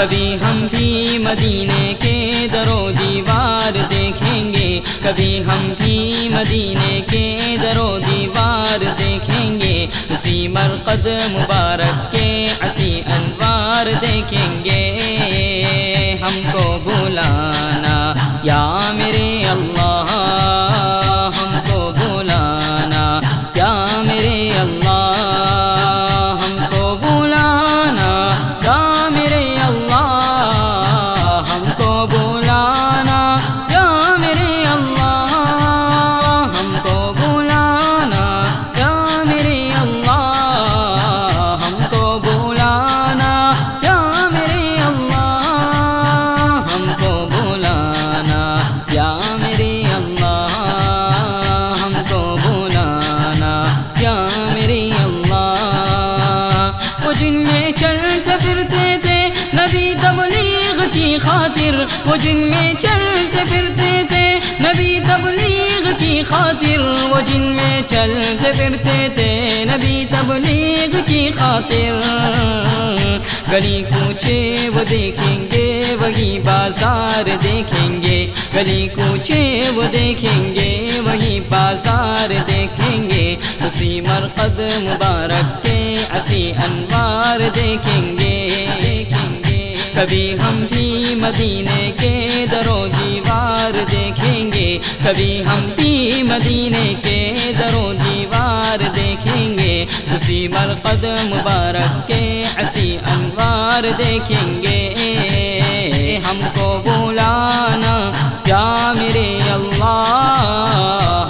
کبھی ہم بھی مدینے کے در و دیوار دیکھیں گے، کبھی ہم بھی مدینے کے در و دیوار دیکھیں گے۔ اسی مرقد مبارک کے اسی انوار دیکھیں گے۔ ہم کو بلانا یا میرے جن میں چلتے پھرتے تھے، نبی تبلیغ کی خاطر۔ وہ جن میں چلتے پھرتے تھے، نبی تبلیغ کی خاطر۔ وہ جن میں چلتے پھرتے تھے، نبی تبلیغ کی خاطر۔ گلی کوچے وہ دیکھیں گے وہی بازار دیکھیں گے، گلی کوچے وہ دیکھیں گے، وہی بازار دیکھیں گے۔ اسی مرقد مبارک کے اسی انوار دیکھیں گے۔ کبھی ہم بھی مدینے کے در و دیوار دیکھیں گے، کبھی ہم بھی مدینے کے اسی مرقد مبارک کے اسی انوار دیکھیں گے۔ ہم کو بلانا یا میرے اللہ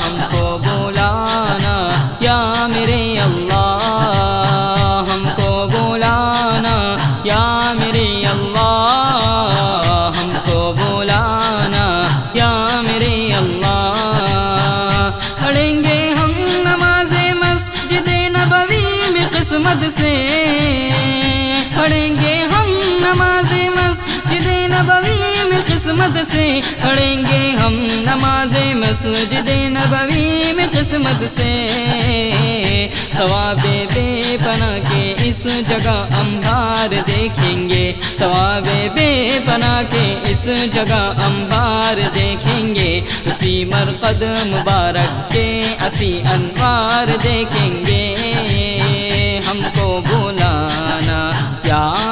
سے پڑھیں گے ہم نماز مسجد نبوی میں قسمت سے پڑھیں گے ہم نماز مسجد نبوی میں قسمت سے ثواب بے پناہ کے اس جگہ انبار دیکھیں گے ثواب بے پناہ کے اس جگہ انبار دیکھیں گے اسی مرقد مبارک کے اسی انوار دیکھیں گے Ah.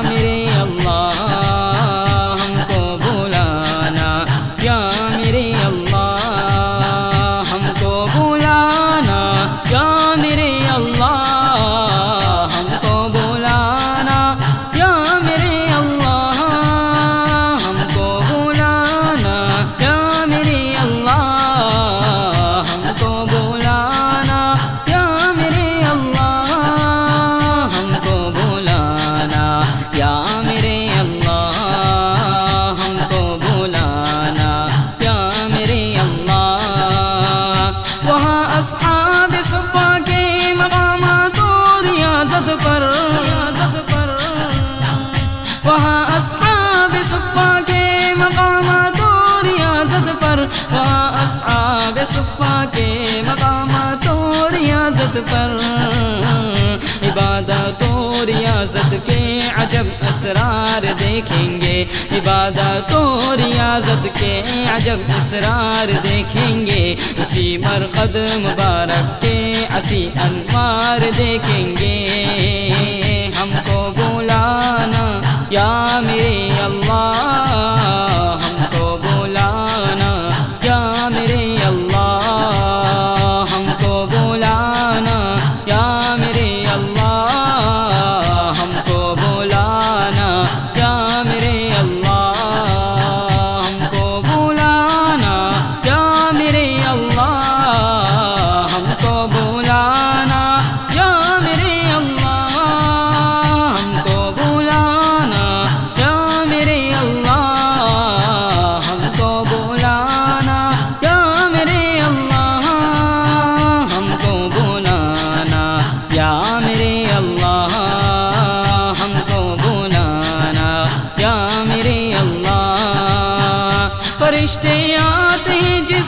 ریاضت کے عجب اسرار دیکھیں گے، عبادت و ریاضت کے عجب اسرار دیکھیں گے۔ اسی مرقد مبارک کے اسی انوار دیکھیں گے۔ ہم کو بلانا یا میرے اللہ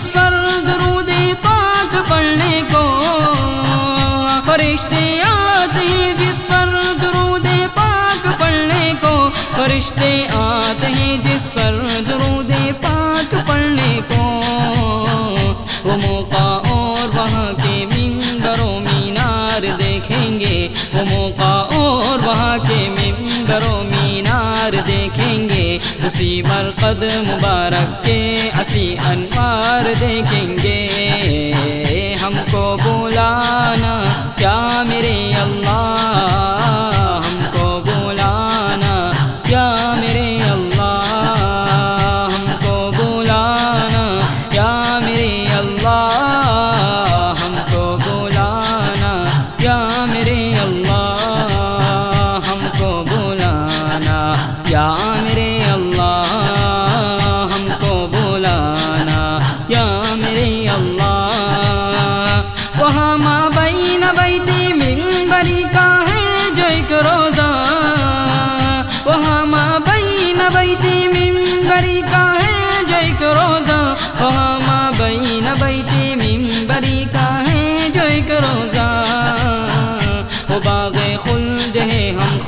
اس پر درود پاک پڑھنے کو فرشتے آتے ہیں جس پر درود پاک پڑھنے کو فرشتے آتے ہیں جس پر درود پاک پڑھنے کو وہ موقع اور وہاں کے ممبر و مینار دیکھیں گے وہ موقع اور وہاں کے ممبر و مینار دیکھیں گے اسی مرقد مبارک کے اسی انوار دیکھیں گے۔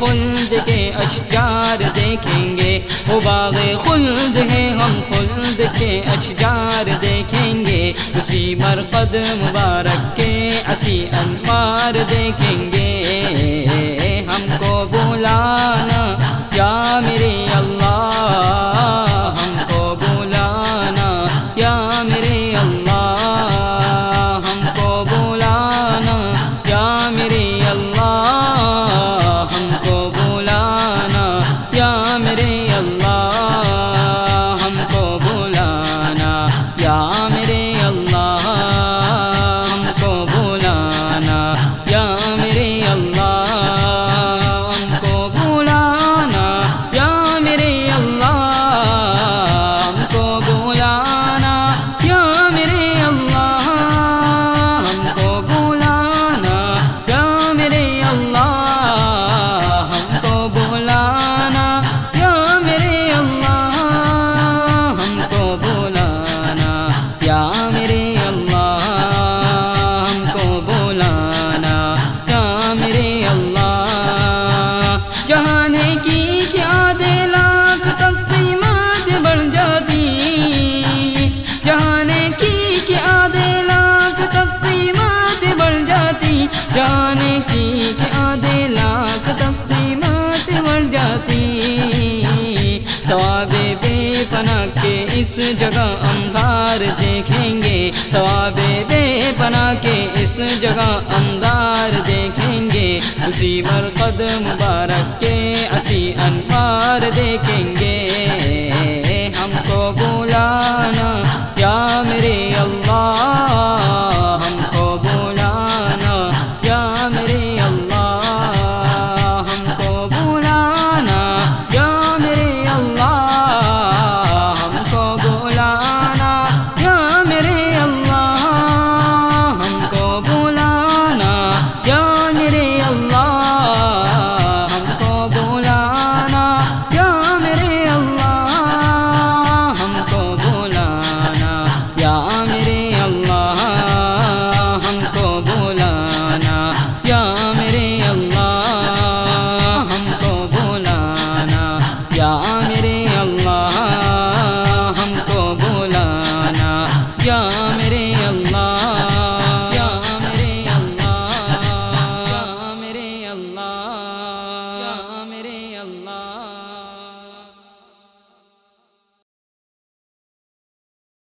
خلد کے اشجار دیکھیں گے۔ وہ باغ خلد ہے، ہم خلد کے اشجار دیکھیں گے۔ اسی مرقد مبارک کے اسی انوار دیکھیں گے۔ ہم کو بلانا، یا میرے ثواب پناہ کے اس جگہ اندار دیکھیں گے۔ ثواب بے پناہ کے اس جگہ اندار دیکھیں گے۔ اسی مرقد مبارک کے اسی انفار دیکھیں گے۔ ہم کو بلانا